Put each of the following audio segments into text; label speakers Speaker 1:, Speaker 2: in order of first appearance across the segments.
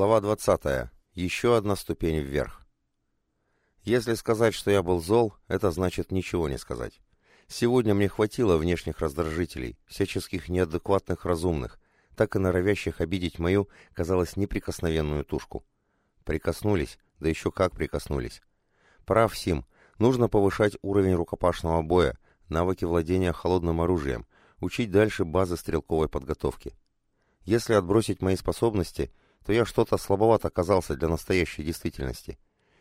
Speaker 1: Глава 20. Еще одна ступень вверх. Если сказать, что я был зол, это значит ничего не сказать. Сегодня мне хватило внешних раздражителей, всяческих неадекватных разумных, так и норовящих обидеть мою, казалось, неприкосновенную тушку. Прикоснулись, да еще как прикоснулись. Прав Сим, нужно повышать уровень рукопашного боя, навыки владения холодным оружием, учить дальше базы стрелковой подготовки. Если отбросить мои способности, то я что-то слабоват оказался для настоящей действительности.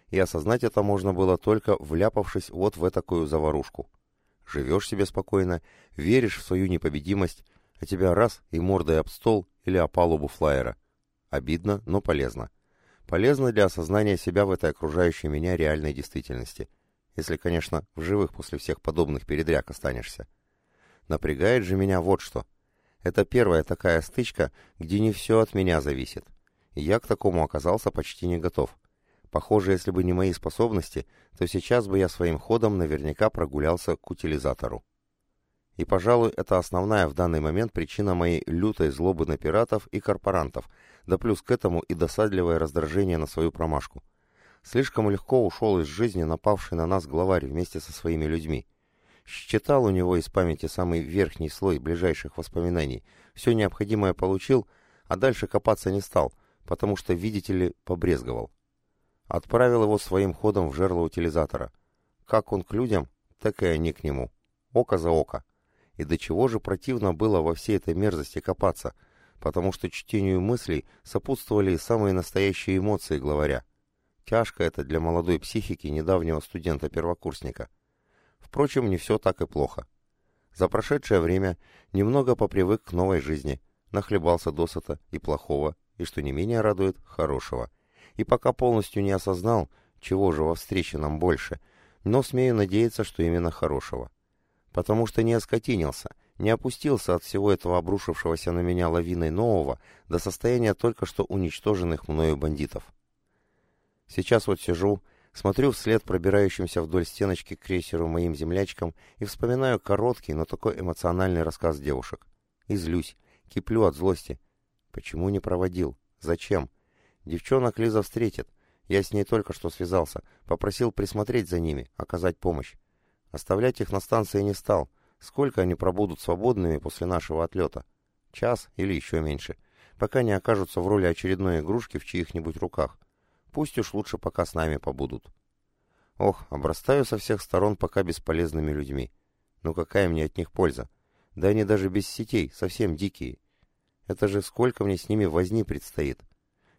Speaker 1: И осознать это можно было только вляпавшись вот в такую заварушку. Живешь себе спокойно, веришь в свою непобедимость, а тебя раз и мордой об стол или о палубу флайера. Обидно, но полезно. Полезно для осознания себя в этой окружающей меня реальной действительности. Если, конечно, в живых после всех подобных передряг останешься. Напрягает же меня вот что. Это первая такая стычка, где не все от меня зависит. Я к такому оказался почти не готов. Похоже, если бы не мои способности, то сейчас бы я своим ходом наверняка прогулялся к утилизатору. И, пожалуй, это основная в данный момент причина моей лютой злобы на пиратов и корпорантов, да плюс к этому и досадливое раздражение на свою промашку. Слишком легко ушел из жизни напавший на нас главарь вместе со своими людьми. Считал у него из памяти самый верхний слой ближайших воспоминаний, все необходимое получил, а дальше копаться не стал, потому что, видите ли, побрезговал. Отправил его своим ходом в жерло утилизатора. Как он к людям, так и они к нему. Око за око. И до чего же противно было во всей этой мерзости копаться, потому что чтению мыслей сопутствовали самые настоящие эмоции главаря. Тяжко это для молодой психики недавнего студента-первокурсника. Впрочем, не все так и плохо. За прошедшее время немного попривык к новой жизни, нахлебался досыта и плохого, и, что не менее радует, хорошего. И пока полностью не осознал, чего же во встрече нам больше, но смею надеяться, что именно хорошего. Потому что не оскотинился, не опустился от всего этого обрушившегося на меня лавиной нового до состояния только что уничтоженных мною бандитов. Сейчас вот сижу, Смотрю вслед пробирающимся вдоль стеночки к крейсеру моим землячкам и вспоминаю короткий, но такой эмоциональный рассказ девушек. И злюсь, киплю от злости. Почему не проводил? Зачем? Девчонок Лиза встретит. Я с ней только что связался, попросил присмотреть за ними, оказать помощь. Оставлять их на станции не стал. Сколько они пробудут свободными после нашего отлета? Час или еще меньше, пока не окажутся в роли очередной игрушки в чьих-нибудь руках. Пусть уж лучше пока с нами побудут. Ох, обрастаю со всех сторон пока бесполезными людьми. Ну какая мне от них польза? Да они даже без сетей, совсем дикие. Это же сколько мне с ними возни предстоит.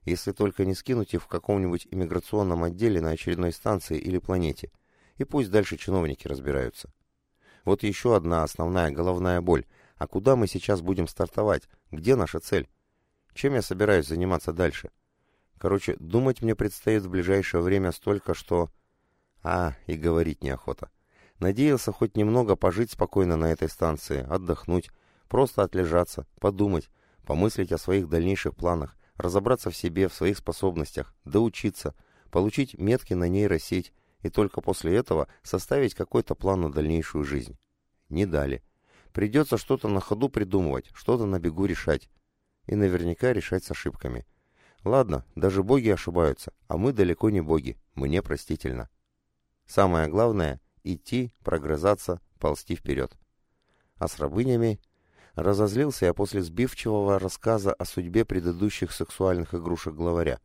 Speaker 1: Если только не скинуть их в каком-нибудь иммиграционном отделе на очередной станции или планете. И пусть дальше чиновники разбираются. Вот еще одна основная головная боль. А куда мы сейчас будем стартовать? Где наша цель? Чем я собираюсь заниматься дальше? Короче, думать мне предстоит в ближайшее время столько, что... А, и говорить неохота. Надеялся хоть немного пожить спокойно на этой станции, отдохнуть, просто отлежаться, подумать, помыслить о своих дальнейших планах, разобраться в себе, в своих способностях, доучиться, получить метки на нейросеть и только после этого составить какой-то план на дальнейшую жизнь. Не дали. Придется что-то на ходу придумывать, что-то на бегу решать. И наверняка решать с ошибками. Ладно, даже боги ошибаются, а мы далеко не боги, мне простительно. Самое главное — идти, прогрызаться, ползти вперед. А с рабынями... Разозлился я после сбивчивого рассказа о судьбе предыдущих сексуальных игрушек главаря.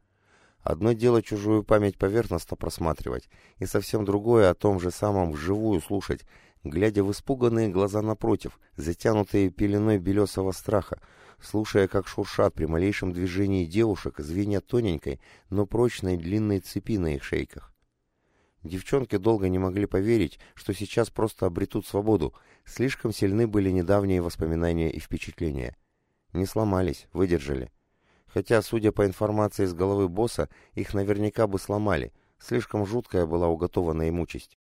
Speaker 1: Одно дело чужую память поверхностно просматривать, и совсем другое о том же самом вживую слушать, глядя в испуганные глаза напротив, затянутые пеленой белесого страха, слушая, как шуршат при малейшем движении девушек звенья тоненькой, но прочной длинной цепи на их шейках. Девчонки долго не могли поверить, что сейчас просто обретут свободу, слишком сильны были недавние воспоминания и впечатления. Не сломались, выдержали. Хотя, судя по информации из головы босса, их наверняка бы сломали, слишком жуткая была уготована им участь.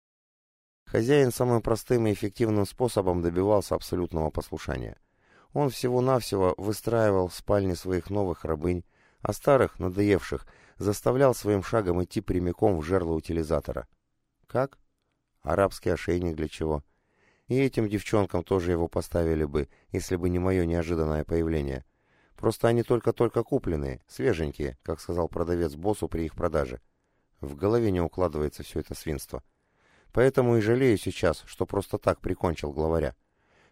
Speaker 1: Хозяин самым простым и эффективным способом добивался абсолютного послушания. Он всего-навсего выстраивал в спальне своих новых рабынь, а старых, надоевших, заставлял своим шагом идти прямиком в жерло утилизатора. Как? Арабский ошейник для чего? И этим девчонкам тоже его поставили бы, если бы не мое неожиданное появление. Просто они только-только купленные, свеженькие, как сказал продавец боссу при их продаже. В голове не укладывается все это свинство. Поэтому и жалею сейчас, что просто так прикончил главаря.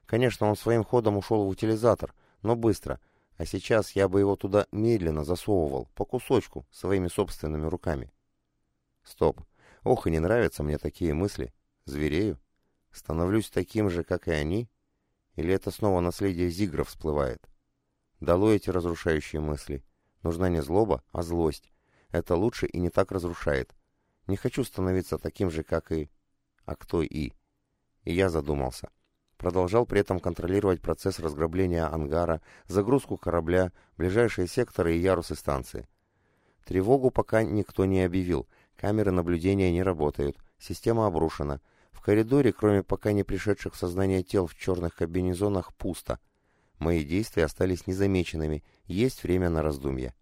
Speaker 1: Конечно, он своим ходом ушел в утилизатор, но быстро. А сейчас я бы его туда медленно засовывал, по кусочку, своими собственными руками. Стоп. Ох, и не нравятся мне такие мысли. Зверею? Становлюсь таким же, как и они? Или это снова наследие Зигра всплывает? Дало эти разрушающие мысли. Нужна не злоба, а злость. Это лучше и не так разрушает. Не хочу становиться таким же, как и... А кто и? И я задумался. Продолжал при этом контролировать процесс разграбления ангара, загрузку корабля, ближайшие секторы и ярусы станции. Тревогу пока никто не объявил, камеры наблюдения не работают, система обрушена. В коридоре, кроме пока не пришедших в сознание тел в черных комбинезонах, пусто. Мои действия остались незамеченными, есть время на раздумье.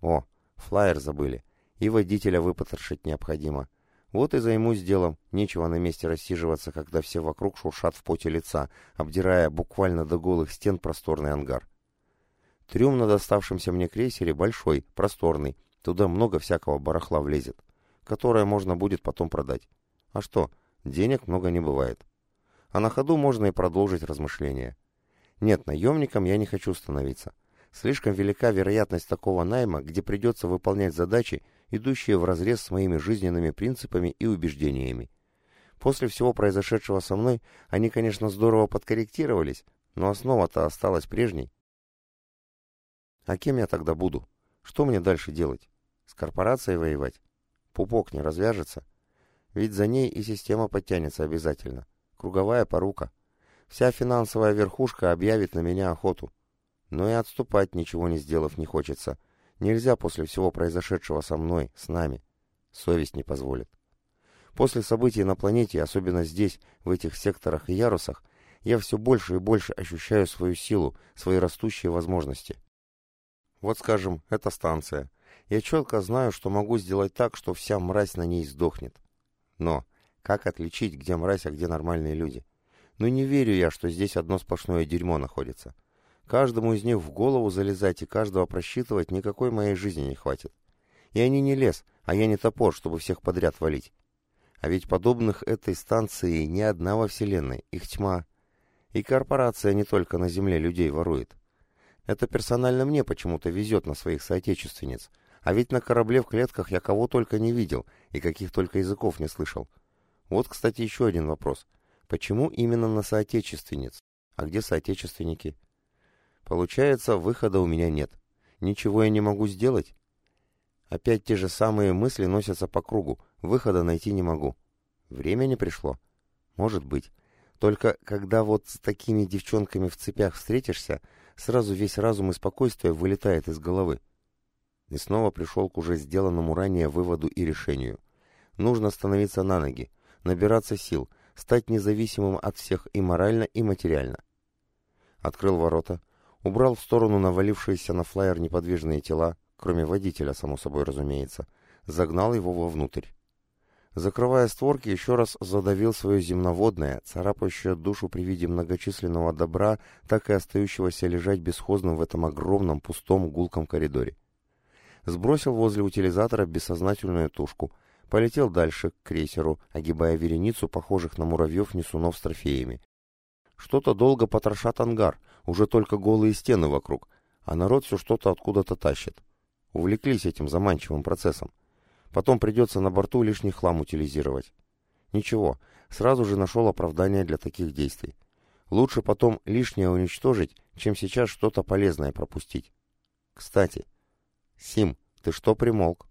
Speaker 1: О, флайер забыли. И водителя выпотрошить необходимо. Вот и займусь делом. Нечего на месте рассиживаться, когда все вокруг шуршат в поте лица, обдирая буквально до голых стен просторный ангар. Трюм на доставшемся мне крейсере большой, просторный. Туда много всякого барахла влезет, которое можно будет потом продать. А что, денег много не бывает. А на ходу можно и продолжить размышления. Нет, наемником я не хочу становиться. Слишком велика вероятность такого найма, где придется выполнять задачи, идущие вразрез с моими жизненными принципами и убеждениями. После всего произошедшего со мной, они, конечно, здорово подкорректировались, но основа-то осталась прежней. А кем я тогда буду? Что мне дальше делать? С корпорацией воевать? Пупок не развяжется? Ведь за ней и система подтянется обязательно. Круговая порука. Вся финансовая верхушка объявит на меня охоту. Но и отступать, ничего не сделав, не хочется. Нельзя после всего произошедшего со мной, с нами. Совесть не позволит. После событий на планете, особенно здесь, в этих секторах и ярусах, я все больше и больше ощущаю свою силу, свои растущие возможности. Вот, скажем, эта станция. Я четко знаю, что могу сделать так, что вся мразь на ней сдохнет. Но как отличить, где мразь, а где нормальные люди? Но не верю я, что здесь одно сплошное дерьмо находится. Каждому из них в голову залезать и каждого просчитывать никакой моей жизни не хватит. И они не лес, а я не топор, чтобы всех подряд валить. А ведь подобных этой станции не одна во Вселенной, их тьма. И корпорация не только на Земле людей ворует. Это персонально мне почему-то везет на своих соотечественниц. А ведь на корабле в клетках я кого только не видел и каких только языков не слышал. Вот, кстати, еще один вопрос — Почему именно на соотечественниц? А где соотечественники? Получается, выхода у меня нет. Ничего я не могу сделать? Опять те же самые мысли носятся по кругу. Выхода найти не могу. Время не пришло? Может быть. Только когда вот с такими девчонками в цепях встретишься, сразу весь разум и спокойствие вылетает из головы. И снова пришел к уже сделанному ранее выводу и решению. Нужно становиться на ноги, набираться сил, стать независимым от всех и морально, и материально. Открыл ворота, убрал в сторону навалившиеся на флайер неподвижные тела, кроме водителя, само собой разумеется, загнал его вовнутрь. Закрывая створки, еще раз задавил свое земноводное, царапающее душу при виде многочисленного добра, так и остающегося лежать бесхозным в этом огромном пустом гулком коридоре. Сбросил возле утилизатора бессознательную тушку, Полетел дальше, к крейсеру, огибая вереницу похожих на муравьев-несунов с трофеями. Что-то долго потрошат ангар, уже только голые стены вокруг, а народ все что-то откуда-то тащит. Увлеклись этим заманчивым процессом. Потом придется на борту лишний хлам утилизировать. Ничего, сразу же нашел оправдание для таких действий. Лучше потом лишнее уничтожить, чем сейчас что-то полезное пропустить. Кстати, Сим, ты что примолк?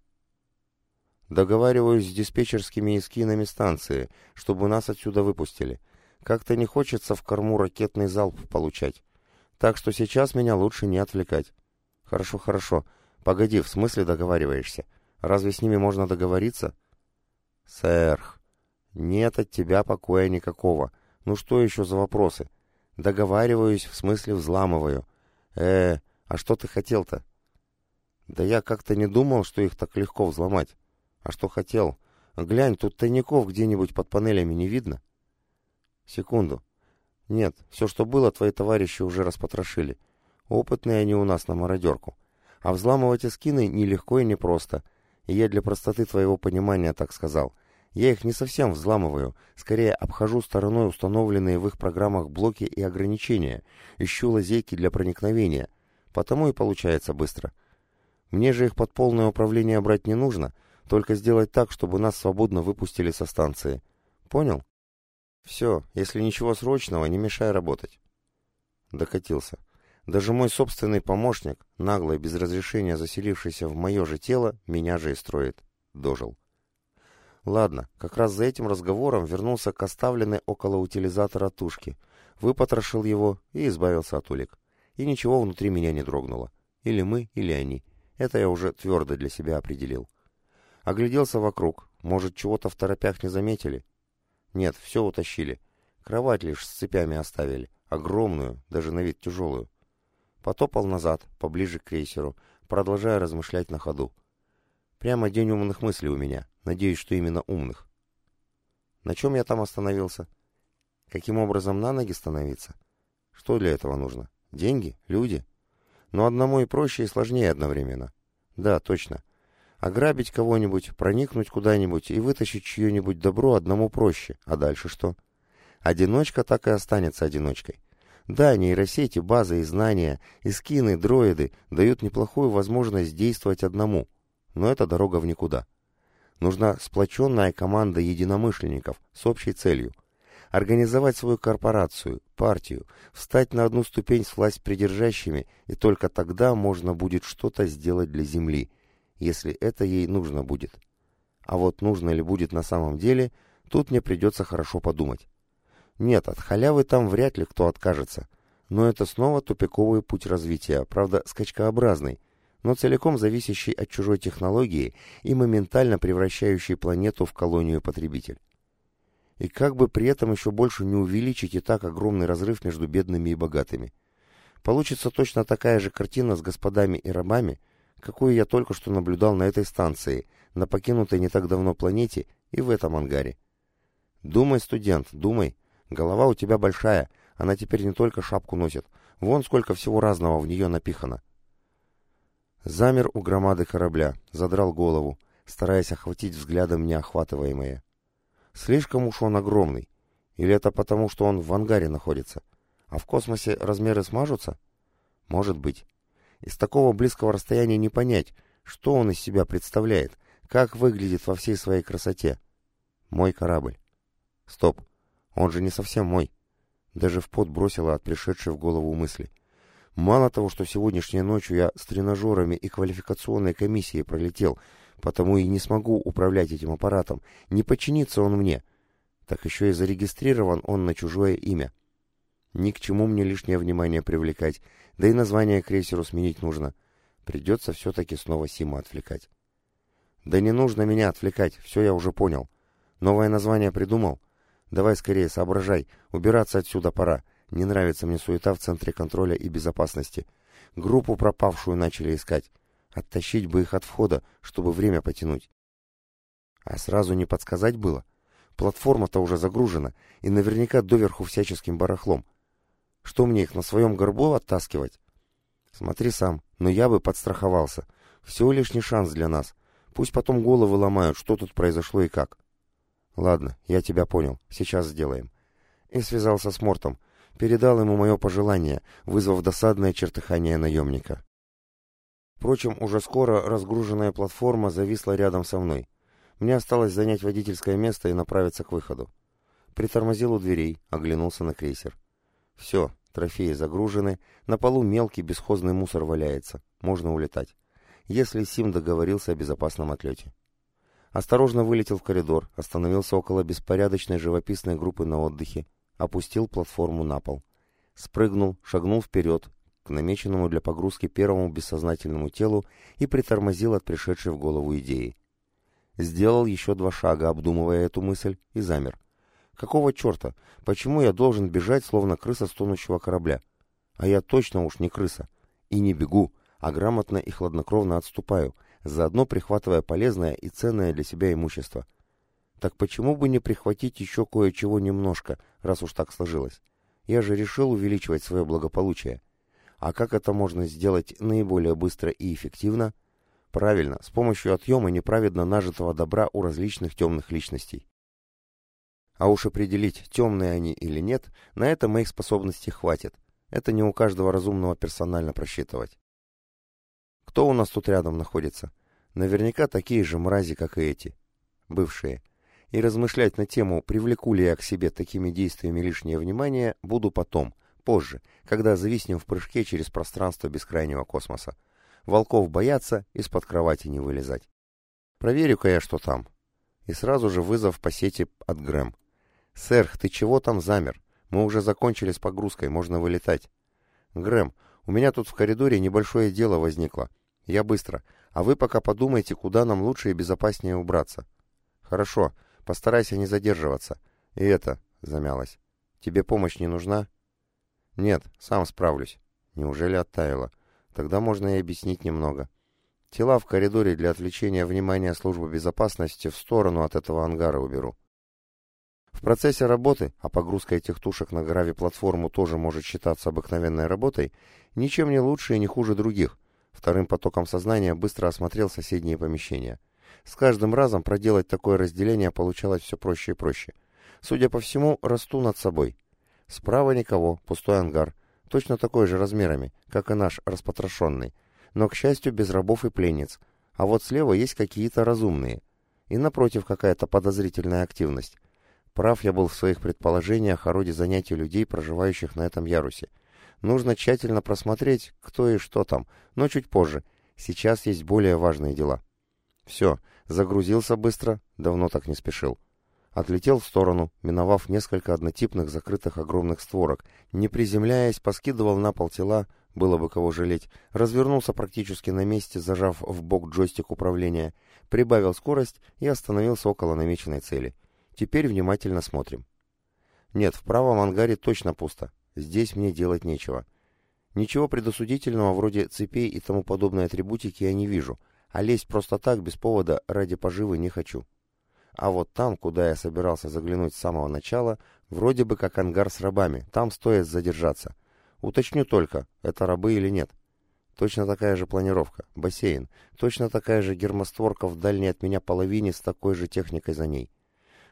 Speaker 1: Договариваюсь с диспетчерскими эскинами станции, чтобы нас отсюда выпустили. Как-то не хочется в корму ракетный залп получать. Так что сейчас меня лучше не отвлекать. Хорошо, хорошо. Погоди, в смысле договариваешься? Разве с ними можно договориться? Сэр, нет от тебя покоя никакого. Ну что еще за вопросы? Договариваюсь, в смысле взламываю. Э, а что ты хотел-то? Да я как-то не думал, что их так легко взломать. А что хотел? Глянь, тут тайников где-нибудь под панелями не видно? Секунду. Нет, все, что было, твои товарищи уже распотрошили. Опытные они у нас на мародерку. А взламывать эскины нелегко и непросто. Я для простоты твоего понимания так сказал. Я их не совсем взламываю, скорее обхожу стороной установленные в их программах блоки и ограничения, ищу лазейки для проникновения. Потому и получается быстро. Мне же их под полное управление брать не нужно, только сделать так, чтобы нас свободно выпустили со станции. Понял? Все, если ничего срочного, не мешай работать. Докатился. Даже мой собственный помощник, нагло и без разрешения заселившийся в мое же тело, меня же и строит. Дожил. Ладно, как раз за этим разговором вернулся к оставленной около утилизатора тушки, выпотрошил его и избавился от улик. И ничего внутри меня не дрогнуло. Или мы, или они. Это я уже твердо для себя определил. Огляделся вокруг. Может, чего-то в торопях не заметили? Нет, все утащили. Кровать лишь с цепями оставили. Огромную, даже на вид тяжелую. Потопал назад, поближе к крейсеру, продолжая размышлять на ходу. Прямо день умных мыслей у меня. Надеюсь, что именно умных. На чем я там остановился? Каким образом на ноги становиться? Что для этого нужно? Деньги? Люди? Но одному и проще, и сложнее одновременно. Да, точно. Ограбить кого-нибудь, проникнуть куда-нибудь и вытащить чье-нибудь добро одному проще. А дальше что? Одиночка так и останется одиночкой. Да, нейросети, базы и знания, и скины, дроиды дают неплохую возможность действовать одному, но это дорога в никуда. Нужна сплоченная команда единомышленников с общей целью. Организовать свою корпорацию, партию, встать на одну ступень с власть придержащими, и только тогда можно будет что-то сделать для Земли, если это ей нужно будет. А вот нужно ли будет на самом деле, тут мне придется хорошо подумать. Нет, от халявы там вряд ли кто откажется. Но это снова тупиковый путь развития, правда, скачкообразный, но целиком зависящий от чужой технологии и моментально превращающий планету в колонию потребитель. И как бы при этом еще больше не увеличить и так огромный разрыв между бедными и богатыми. Получится точно такая же картина с господами и рабами, какую я только что наблюдал на этой станции, на покинутой не так давно планете и в этом ангаре. Думай, студент, думай, Голова у тебя большая, она теперь не только шапку носит. Вон сколько всего разного в нее напихано. Замер у громады корабля, задрал голову, стараясь охватить взглядом неохватываемое. Слишком уж он огромный. Или это потому, что он в ангаре находится? А в космосе размеры смажутся? Может быть. Из такого близкого расстояния не понять, что он из себя представляет, как выглядит во всей своей красоте. Мой корабль. Стоп. Он же не совсем мой. Даже в пот бросила от пришедшей в голову мысли. Мало того, что сегодняшней ночью я с тренажерами и квалификационной комиссией пролетел, потому и не смогу управлять этим аппаратом, не подчинится он мне, так еще и зарегистрирован он на чужое имя. Ни к чему мне лишнее внимание привлекать, да и название крейсеру сменить нужно. Придется все-таки снова Сима отвлекать. Да не нужно меня отвлекать, все я уже понял. Новое название придумал? Давай скорее соображай, убираться отсюда пора. Не нравится мне суета в центре контроля и безопасности. Группу пропавшую начали искать. Оттащить бы их от входа, чтобы время потянуть. А сразу не подсказать было? Платформа-то уже загружена, и наверняка доверху всяческим барахлом. Что мне их на своем горбу оттаскивать? Смотри сам, но я бы подстраховался. Всего лишний шанс для нас. Пусть потом головы ломают, что тут произошло и как. «Ладно, я тебя понял. Сейчас сделаем». И связался с Мортом. Передал ему мое пожелание, вызвав досадное чертыхание наемника. Впрочем, уже скоро разгруженная платформа зависла рядом со мной. Мне осталось занять водительское место и направиться к выходу. Притормозил у дверей, оглянулся на крейсер. Все, трофеи загружены, на полу мелкий бесхозный мусор валяется, можно улетать. Если Сим договорился о безопасном отлете. Осторожно вылетел в коридор, остановился около беспорядочной живописной группы на отдыхе, опустил платформу на пол. Спрыгнул, шагнул вперед, к намеченному для погрузки первому бессознательному телу и притормозил от пришедшей в голову идеи. Сделал еще два шага, обдумывая эту мысль, и замер. Какого черта? Почему я должен бежать, словно крыса с тонущего корабля? А я точно уж не крыса. И не бегу, а грамотно и хладнокровно отступаю — заодно прихватывая полезное и ценное для себя имущество. Так почему бы не прихватить еще кое-чего немножко, раз уж так сложилось? Я же решил увеличивать свое благополучие. А как это можно сделать наиболее быстро и эффективно? Правильно, с помощью отъема неправедно нажитого добра у различных темных личностей. А уж определить, темные они или нет, на это моих способностей хватит. Это не у каждого разумного персонально просчитывать. Кто у нас тут рядом находится? Наверняка такие же мрази, как и эти. Бывшие. И размышлять на тему, привлеку ли я к себе такими действиями лишнее внимание, буду потом, позже, когда зависнем в прыжке через пространство бескрайнего космоса. Волков боятся, из-под кровати не вылезать. Проверю-ка я, что там. И сразу же вызов по сети от Грэм. «Сэр, ты чего там замер? Мы уже закончили с погрузкой, можно вылетать». «Грэм, у меня тут в коридоре небольшое дело возникло. Я быстро. А вы пока подумайте, куда нам лучше и безопаснее убраться». «Хорошо. Постарайся не задерживаться. И это...» — замялась. «Тебе помощь не нужна?» «Нет, сам справлюсь». «Неужели оттаяла?» Тогда можно и объяснить немного. Тела в коридоре для отвлечения внимания службы безопасности в сторону от этого ангара уберу. В процессе работы, а погрузка этих тушек на грави-платформу тоже может считаться обыкновенной работой, ничем не лучше и не хуже других. Вторым потоком сознания быстро осмотрел соседние помещения. С каждым разом проделать такое разделение получалось все проще и проще. Судя по всему, расту над собой. Справа никого, пустой ангар точно такой же размерами, как и наш распотрошенный, но, к счастью, без рабов и пленниц, а вот слева есть какие-то разумные. И напротив какая-то подозрительная активность. Прав я был в своих предположениях о роде занятий людей, проживающих на этом ярусе. Нужно тщательно просмотреть, кто и что там, но чуть позже. Сейчас есть более важные дела. Все, загрузился быстро, давно так не спешил. Отлетел в сторону, миновав несколько однотипных закрытых огромных створок, не приземляясь, поскидывал на пол тела, было бы кого жалеть, развернулся практически на месте, зажав в бок джойстик управления, прибавил скорость и остановился около намеченной цели. Теперь внимательно смотрим. Нет, в правом ангаре точно пусто. Здесь мне делать нечего. Ничего предосудительного вроде цепей и тому подобной атрибутики я не вижу, а лезть просто так, без повода, ради поживы не хочу. А вот там, куда я собирался заглянуть с самого начала, вроде бы как ангар с рабами, там стоит задержаться. Уточню только, это рабы или нет. Точно такая же планировка, бассейн, точно такая же гермостворка в дальней от меня половине с такой же техникой за ней.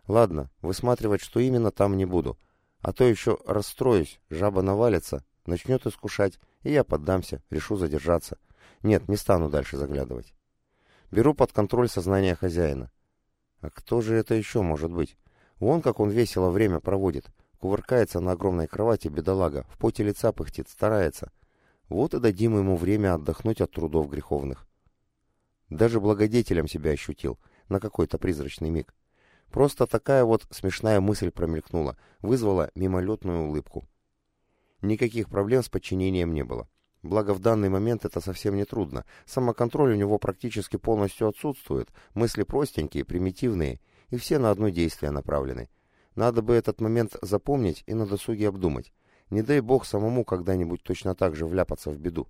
Speaker 1: Ладно, высматривать, что именно, там не буду. А то еще расстроюсь, жаба навалится, начнет искушать, и я поддамся, решу задержаться. Нет, не стану дальше заглядывать. Беру под контроль сознание хозяина. А кто же это еще может быть? Вон как он весело время проводит. Кувыркается на огромной кровати бедолага, в поте лица пыхтит, старается. Вот и дадим ему время отдохнуть от трудов греховных. Даже благодетелем себя ощутил, на какой-то призрачный миг. Просто такая вот смешная мысль промелькнула, вызвала мимолетную улыбку. Никаких проблем с подчинением не было. Благо в данный момент это совсем не трудно. Самоконтроль у него практически полностью отсутствует, мысли простенькие, примитивные, и все на одно действие направлены. Надо бы этот момент запомнить и на досуге обдумать. Не дай бог самому когда-нибудь точно так же вляпаться в беду.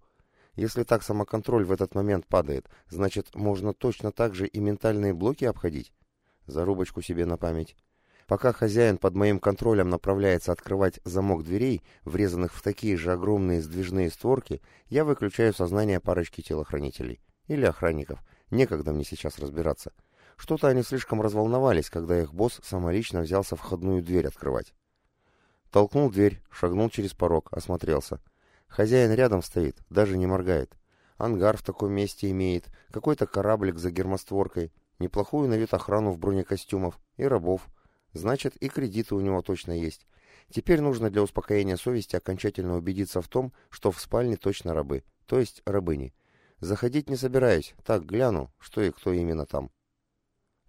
Speaker 1: Если так самоконтроль в этот момент падает, значит, можно точно так же и ментальные блоки обходить. Зарубочку себе на память. Пока хозяин под моим контролем направляется открывать замок дверей, врезанных в такие же огромные сдвижные створки, я выключаю сознание парочки телохранителей. Или охранников. Некогда мне сейчас разбираться. Что-то они слишком разволновались, когда их босс самолично взялся входную дверь открывать. Толкнул дверь, шагнул через порог, осмотрелся. Хозяин рядом стоит, даже не моргает. Ангар в таком месте имеет, какой-то кораблик за гермостворкой, неплохую на вид охрану в бронекостюмов и рабов, Значит, и кредиты у него точно есть. Теперь нужно для успокоения совести окончательно убедиться в том, что в спальне точно рабы, то есть рабыни. Заходить не собираюсь, так гляну, что и кто именно там.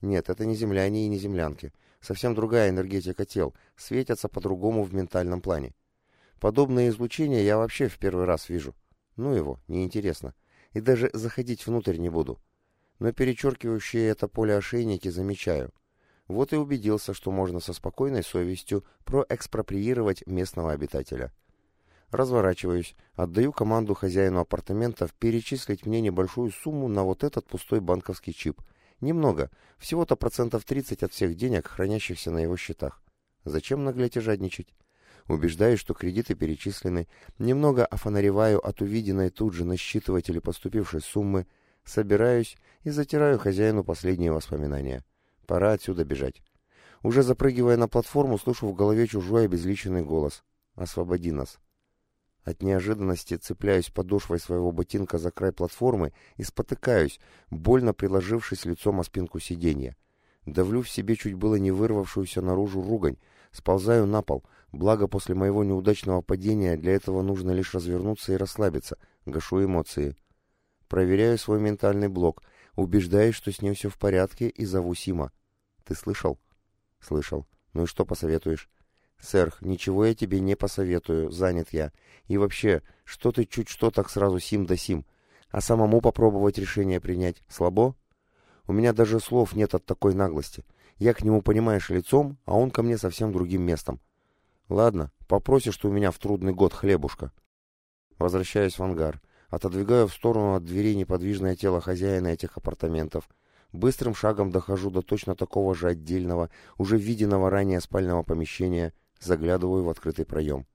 Speaker 1: Нет, это не земляне и не землянки. Совсем другая энергетика тел, светятся по-другому в ментальном плане. Подобное излучение я вообще в первый раз вижу. Ну его, неинтересно. И даже заходить внутрь не буду. Но перечеркивающие это поле ошейники замечаю. Вот и убедился, что можно со спокойной совестью проэкспроприировать местного обитателя. Разворачиваюсь, отдаю команду хозяину апартаментов перечислить мне небольшую сумму на вот этот пустой банковский чип. Немного, всего-то процентов 30 от всех денег, хранящихся на его счетах. Зачем наглеть и жадничать? Убеждаюсь, что кредиты перечислены, немного офонареваю от увиденной тут же на считывателе поступившей суммы, собираюсь и затираю хозяину последние воспоминания. Пора отсюда бежать. Уже запрыгивая на платформу, слышу в голове чужой обезличенный голос. «Освободи нас!» От неожиданности цепляюсь подошвой своего ботинка за край платформы и спотыкаюсь, больно приложившись лицом о спинку сиденья. Давлю в себе чуть было не вырвавшуюся наружу ругань, сползаю на пол, благо после моего неудачного падения для этого нужно лишь развернуться и расслабиться, гашу эмоции. Проверяю свой ментальный блок, убеждаюсь, что с ним все в порядке и зову Сима. «Ты слышал?» «Слышал. Ну и что посоветуешь?» «Сэр, ничего я тебе не посоветую, занят я. И вообще, что ты чуть что так сразу сим да сим? А самому попробовать решение принять слабо? У меня даже слов нет от такой наглости. Я к нему, понимаешь, лицом, а он ко мне совсем другим местом. Ладно, попросишь ты у меня в трудный год хлебушка». Возвращаюсь в ангар. Отодвигаю в сторону от двери неподвижное тело хозяина этих апартаментов. Быстрым шагом дохожу до точно такого же отдельного, уже виденного ранее спального помещения, Заглядываю в открытый проем.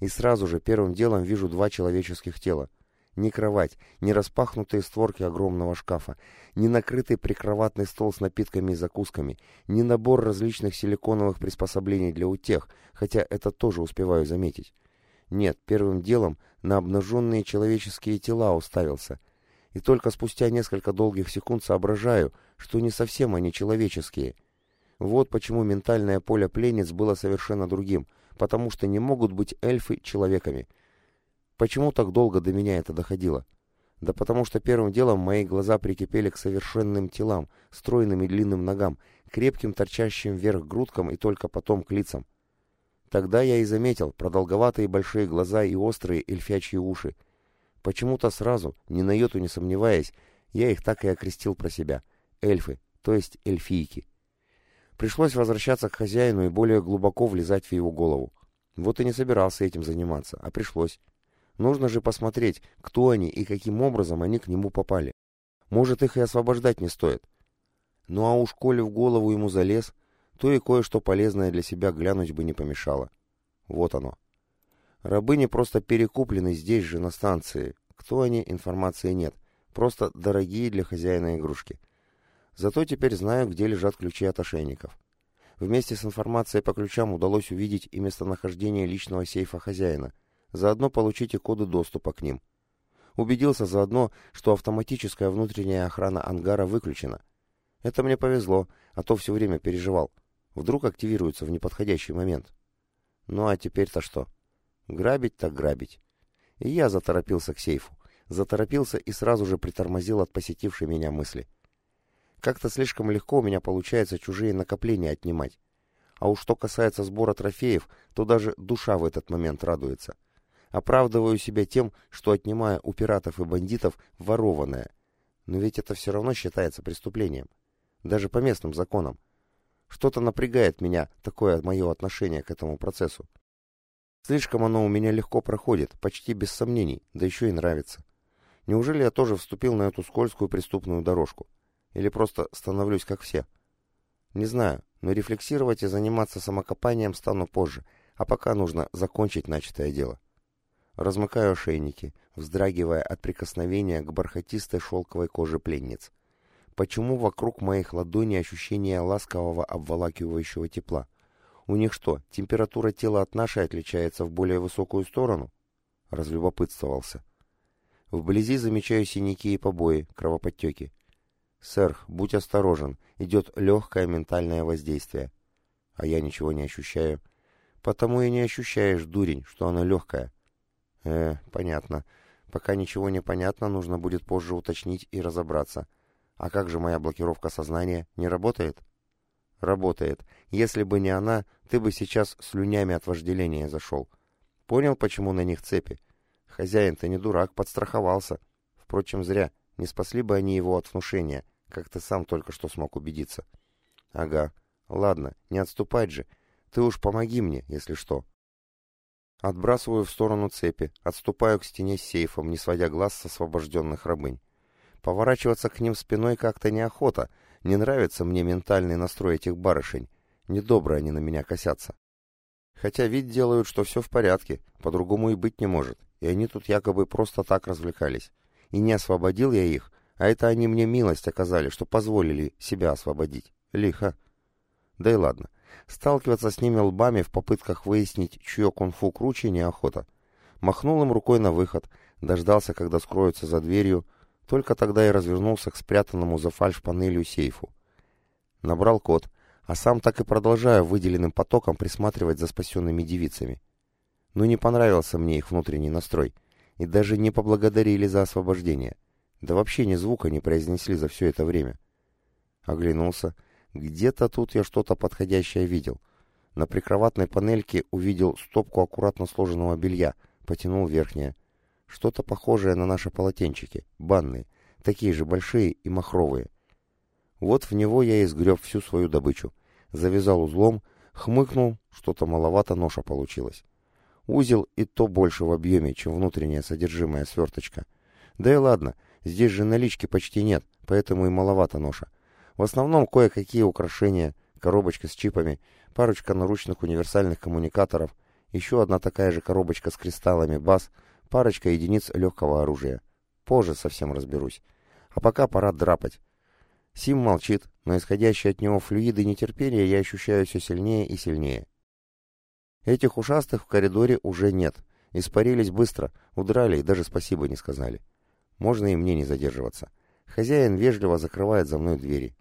Speaker 1: И сразу же первым делом вижу два человеческих тела. Ни кровать, ни распахнутые створки огромного шкафа, ни накрытый прикроватный стол с напитками и закусками, ни набор различных силиконовых приспособлений для утех, хотя это тоже успеваю заметить. Нет, первым делом на обнаженные человеческие тела уставился. И только спустя несколько долгих секунд соображаю, что не совсем они человеческие — вот почему ментальное поле пленниц было совершенно другим, потому что не могут быть эльфы человеками. Почему так долго до меня это доходило? Да потому что первым делом мои глаза прикипели к совершенным телам, стройным и длинным ногам, крепким торчащим вверх грудкам и только потом к лицам. Тогда я и заметил продолговатые большие глаза и острые эльфячьи уши. Почему-то сразу, ни на йоту не сомневаясь, я их так и окрестил про себя. Эльфы, то есть эльфийки. Пришлось возвращаться к хозяину и более глубоко влезать в его голову. Вот и не собирался этим заниматься, а пришлось. Нужно же посмотреть, кто они и каким образом они к нему попали. Может, их и освобождать не стоит. Ну а уж коли в голову ему залез, то и кое-что полезное для себя глянуть бы не помешало. Вот оно. Рабы не просто перекуплены здесь же, на станции. Кто они, информации нет. Просто дорогие для хозяина игрушки. Зато теперь знаю, где лежат ключи от ошейников. Вместе с информацией по ключам удалось увидеть и местонахождение личного сейфа хозяина, заодно получить и коды доступа к ним. Убедился заодно, что автоматическая внутренняя охрана ангара выключена. Это мне повезло, а то все время переживал. Вдруг активируется в неподходящий момент. Ну а теперь-то что? Грабить так грабить. И я заторопился к сейфу. Заторопился и сразу же притормозил от посетившей меня мысли. — как-то слишком легко у меня получается чужие накопления отнимать. А уж что касается сбора трофеев, то даже душа в этот момент радуется. Оправдываю себя тем, что отнимаю у пиратов и бандитов ворованное. Но ведь это все равно считается преступлением. Даже по местным законам. Что-то напрягает меня такое мое отношение к этому процессу. Слишком оно у меня легко проходит, почти без сомнений, да еще и нравится. Неужели я тоже вступил на эту скользкую преступную дорожку? Или просто становлюсь как все? Не знаю, но рефлексировать и заниматься самокопанием стану позже, а пока нужно закончить начатое дело. Размыкаю ошейники, вздрагивая от прикосновения к бархатистой шелковой коже пленниц. Почему вокруг моих ладоней ощущение ласкового обволакивающего тепла? У них что, температура тела от нашей отличается в более высокую сторону? Разлюбопытствовался. Вблизи замечаю синяки и побои, кровоподтеки. «Сэр, будь осторожен, идет легкое ментальное воздействие». А я ничего не ощущаю. «Потому и не ощущаешь, дурень, что оно легкое». «Э, понятно. Пока ничего не понятно, нужно будет позже уточнить и разобраться. А как же моя блокировка сознания? Не работает?» «Работает. Если бы не она, ты бы сейчас слюнями от вожделения зашел. Понял, почему на них цепи? Хозяин-то не дурак, подстраховался. Впрочем, зря. Не спасли бы они его от внушения как ты сам только что смог убедиться. Ага, ладно, не отступать же. Ты уж помоги мне, если что. Отбрасываю в сторону цепи, отступаю к стене с сейфом, не сводя глаз с освобожденных рабынь. Поворачиваться к ним спиной как-то неохота, не нравится мне ментальный настрой этих барышень. Недобро они на меня косятся. Хотя вид делают, что все в порядке, по-другому и быть не может, и они тут якобы просто так развлекались. И не освободил я их, а это они мне милость оказали, что позволили себя освободить. Лихо. Да и ладно. Сталкиваться с ними лбами в попытках выяснить, чье кунг-фу круче, неохота. Махнул им рукой на выход, дождался, когда скроются за дверью, только тогда и развернулся к спрятанному за фальш-панелью сейфу. Набрал код, а сам так и продолжаю выделенным потоком присматривать за спасенными девицами. Но не понравился мне их внутренний настрой, и даже не поблагодарили за освобождение. Да вообще ни звука не произнесли за все это время. Оглянулся. Где-то тут я что-то подходящее видел. На прикроватной панельке увидел стопку аккуратно сложенного белья, потянул верхнее. Что-то похожее на наши полотенчики, банные, такие же большие и махровые. Вот в него я и сгреб всю свою добычу. Завязал узлом, хмыкнул, что-то маловато ноша получилось. Узел и то больше в объеме, чем внутренняя содержимая сверточка. Да и ладно, здесь же налички почти нет, поэтому и маловато ноша. В основном кое-какие украшения, коробочка с чипами, парочка наручных универсальных коммуникаторов, еще одна такая же коробочка с кристаллами БАС, парочка единиц легкого оружия. Позже совсем разберусь. А пока пора драпать. Сим молчит, но исходящие от него флюиды нетерпения я ощущаю все сильнее и сильнее. Этих ушастых в коридоре уже нет. Испарились быстро, удрали и даже спасибо не сказали. Можно и мне не задерживаться. Хозяин вежливо закрывает за мной двери.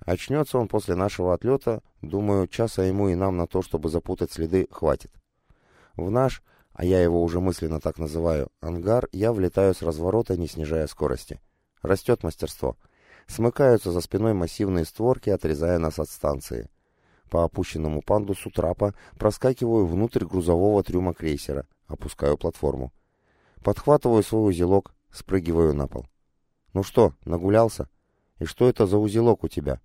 Speaker 1: Очнется он после нашего отлета, думаю, часа ему и нам на то, чтобы запутать следы, хватит. В наш, а я его уже мысленно так называю, ангар, я влетаю с разворота, не снижая скорости. Растет мастерство. Смыкаются за спиной массивные створки, отрезая нас от станции. По опущенному пандусу трапа проскакиваю внутрь грузового трюма крейсера, опускаю платформу. Подхватываю свой узелок, спрыгиваю на пол. «Ну что, нагулялся? И что это за узелок у тебя?»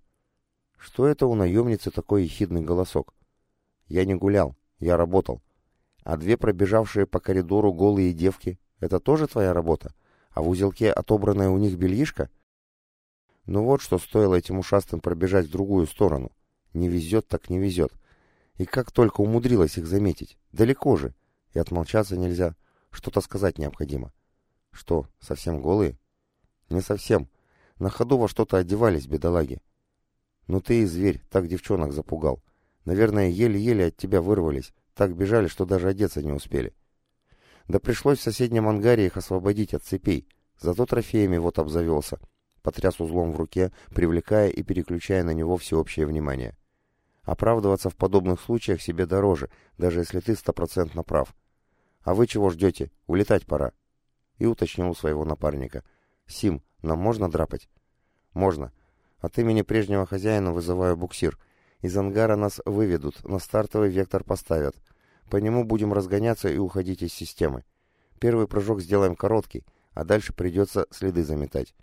Speaker 1: «Что это у наемницы такой ехидный голосок?» «Я не гулял, я работал. А две пробежавшие по коридору голые девки — это тоже твоя работа? А в узелке отобранная у них бельишка?» Ну вот что стоило этим ушастым пробежать в другую сторону. Не везет так не везет. И как только умудрилась их заметить. Далеко же. И отмолчаться нельзя. Что-то сказать необходимо. Что, совсем голые? Не совсем. На ходу во что-то одевались, бедолаги. Ну ты и зверь, так девчонок запугал. Наверное, еле-еле от тебя вырвались. Так бежали, что даже одеться не успели. Да пришлось в соседнем ангаре их освободить от цепей. Зато трофеями вот обзавелся. Потряс узлом в руке, привлекая и переключая на него всеобщее внимание. Оправдываться в подобных случаях себе дороже, даже если ты стопроцентно прав. А вы чего ждете? Улетать пора. И уточнил своего напарника. Сим, нам можно драпать? Можно. От имени прежнего хозяина вызываю буксир. Из ангара нас выведут, на стартовый вектор поставят. По нему будем разгоняться и уходить из системы. Первый прыжок сделаем короткий, а дальше придется следы заметать.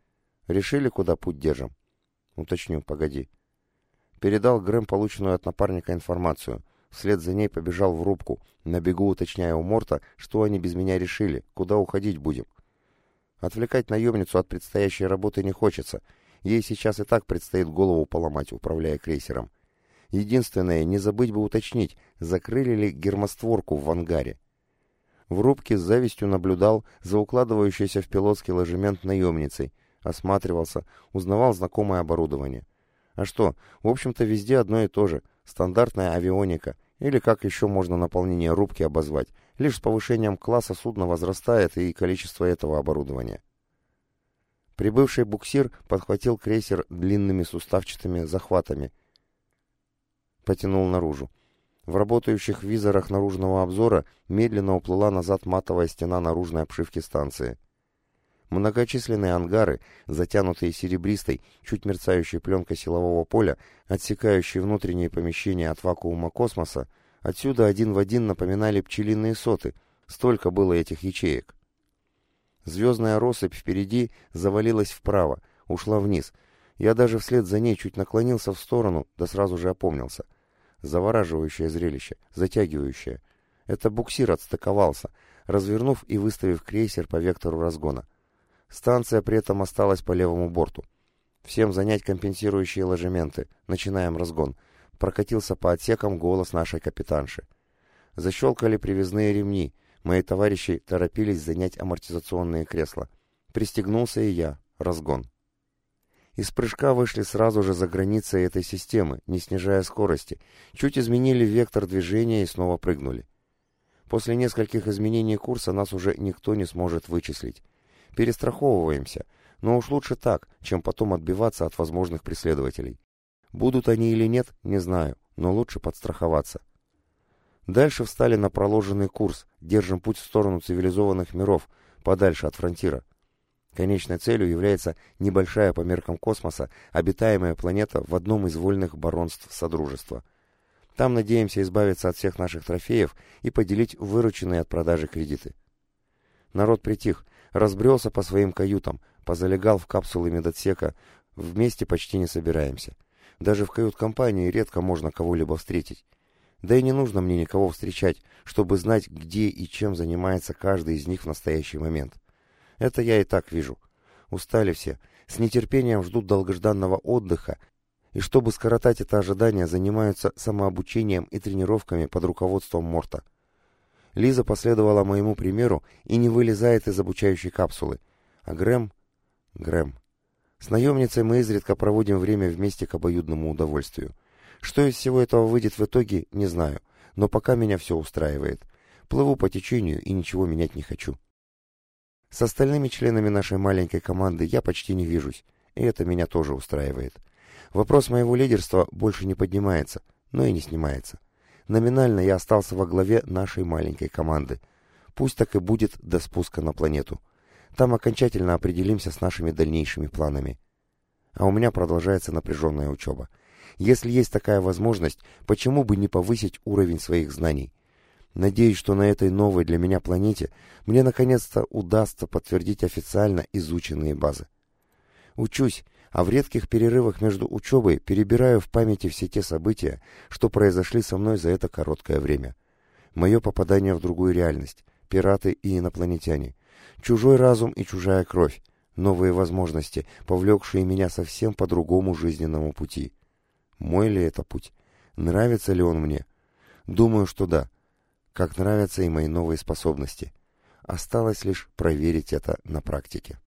Speaker 1: Решили, куда путь держим? Уточню, погоди. Передал Грэм полученную от напарника информацию. Вслед за ней побежал в рубку, на бегу уточняя у Морта, что они без меня решили, куда уходить будем. Отвлекать наемницу от предстоящей работы не хочется. Ей сейчас и так предстоит голову поломать, управляя крейсером. Единственное, не забыть бы уточнить, закрыли ли гермостворку в ангаре. В рубке с завистью наблюдал за укладывающейся в пилотский ложемент наемницей, осматривался, узнавал знакомое оборудование. А что, в общем-то везде одно и то же. Стандартная авионика, или как еще можно наполнение рубки обозвать. Лишь с повышением класса судна возрастает и количество этого оборудования. Прибывший буксир подхватил крейсер длинными суставчатыми захватами. Потянул наружу. В работающих визорах наружного обзора медленно уплыла назад матовая стена наружной обшивки станции. Многочисленные ангары, затянутые серебристой, чуть мерцающей пленкой силового поля, отсекающие внутренние помещения от вакуума космоса, отсюда один в один напоминали пчелиные соты, столько было этих ячеек. Звездная россыпь впереди завалилась вправо, ушла вниз. Я даже вслед за ней чуть наклонился в сторону, да сразу же опомнился. Завораживающее зрелище, затягивающее. Это буксир отстыковался, развернув и выставив крейсер по вектору разгона. Станция при этом осталась по левому борту. Всем занять компенсирующие ложементы. Начинаем разгон. Прокатился по отсекам голос нашей капитанши. Защелкали привязные ремни. Мои товарищи торопились занять амортизационные кресла. Пристегнулся и я. Разгон. Из прыжка вышли сразу же за границей этой системы, не снижая скорости, чуть изменили вектор движения и снова прыгнули. После нескольких изменений курса нас уже никто не сможет вычислить. Перестраховываемся, но уж лучше так, чем потом отбиваться от возможных преследователей. Будут они или нет, не знаю, но лучше подстраховаться. Дальше встали на проложенный курс, держим путь в сторону цивилизованных миров, подальше от фронтира. Конечной целью является небольшая по меркам космоса обитаемая планета в одном из вольных баронств Содружества. Там надеемся избавиться от всех наших трофеев и поделить вырученные от продажи кредиты. Народ притих, разбрелся по своим каютам, позалегал в капсулы медотсека, вместе почти не собираемся. Даже в кают-компании редко можно кого-либо встретить. Да и не нужно мне никого встречать, чтобы знать, где и чем занимается каждый из них в настоящий момент. Это я и так вижу. Устали все, с нетерпением ждут долгожданного отдыха, и чтобы скоротать это ожидание, занимаются самообучением и тренировками под руководством Морта. Лиза последовала моему примеру и не вылезает из обучающей капсулы. А Грэм... Грэм... С наемницей мы изредка проводим время вместе к обоюдному удовольствию. Что из всего этого выйдет в итоге, не знаю, но пока меня все устраивает. Плыву по течению и ничего менять не хочу. С остальными членами нашей маленькой команды я почти не вижусь, и это меня тоже устраивает. Вопрос моего лидерства больше не поднимается, но и не снимается. Номинально я остался во главе нашей маленькой команды. Пусть так и будет до спуска на планету. Там окончательно определимся с нашими дальнейшими планами. А у меня продолжается напряженная учеба. Если есть такая возможность, почему бы не повысить уровень своих знаний? Надеюсь, что на этой новой для меня планете мне наконец-то удастся подтвердить официально изученные базы. Учусь, а в редких перерывах между учебой перебираю в памяти все те события, что произошли со мной за это короткое время. Мое попадание в другую реальность, пираты и инопланетяне, чужой разум и чужая кровь, новые возможности, повлекшие меня совсем по другому жизненному пути. Мой ли это путь? Нравится ли он мне? Думаю, что да как нравятся и мои новые способности. Осталось лишь проверить это на практике.